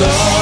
Love.